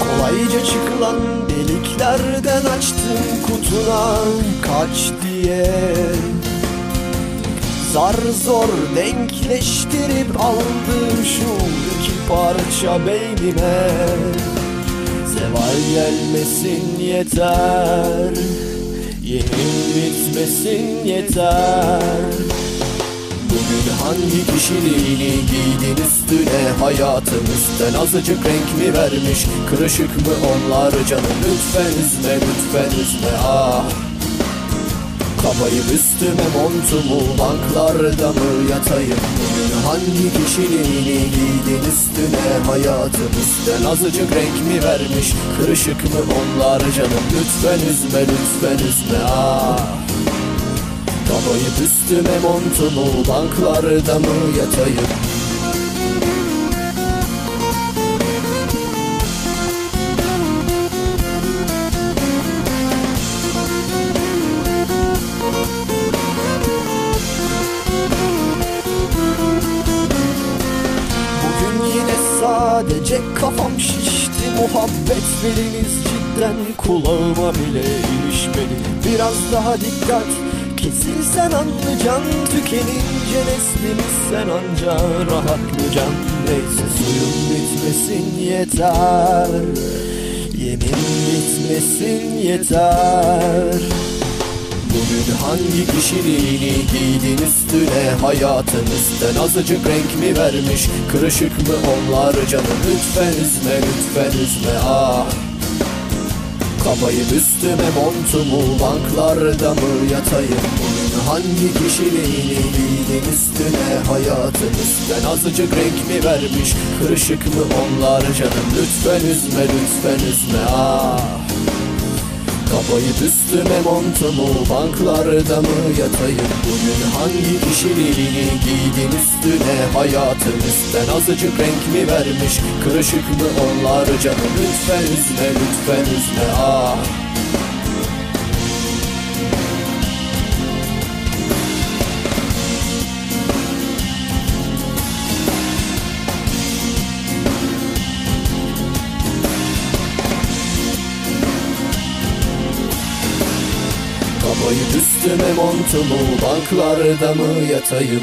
Kolayca çıkılan deliklerden açtım kutuna Kaç diye. Zar zor denkleştirip aldım şu iki parça beynime. Zeval gelmesin yeter Yemin bitmesin yeter. Bugün hangi kişiliğini giydin üstüne? Hayatımızdan azıcık renk mi vermiş? Kırışık mı onlar canım? Lütfen üzme lütfen üzme. Ah Kabayım üstüme montumu banklarda mı yatayım? Bugün hangi kişiliğini giydin üstüne Hayatımızdan azıcık renk mi vermiş Kırışık mı onlar canım? Lütfen üzme lütfen üzme ah. Kabayıp üstüme montumu banklarda mı yatayım sadece kafam şişti Muhabbet beliniz cidden kulağıma bile ilişmedi Biraz daha dikkat kesilsen anlayacaksın. Tükenince neslimiz sen anca rahatlayacaksın Neyse suyun bitmesin yeter Yemin bitmesin yeter Bugün hangi kişiliğini giydin üstüne? Hayatınızdan azıcık renk mi vermiş? Kırışık mı onlar canım? Lütfen üzme lütfen üzme. Ah! Kabayım üstüme montumu banklarda mı yatayım? Bugün hangi kişiliğini giydin üstüne? Hayatınızdan azıcık renk mi vermiş? Kırışık mı onlar canım? Lütfen üzme lütfen üzme. Ah Kabayıp üstüme montumu banklarda mı yatayım? Bugün hangi kişiliğini giydin üstüne? Hayatımızdan azıcık renk mi vermiş? Kırışık mı onlar canım? Lütfen üzme lütfen üzme. Ah Kabayıp üstüme montumu banklarda mı yatayım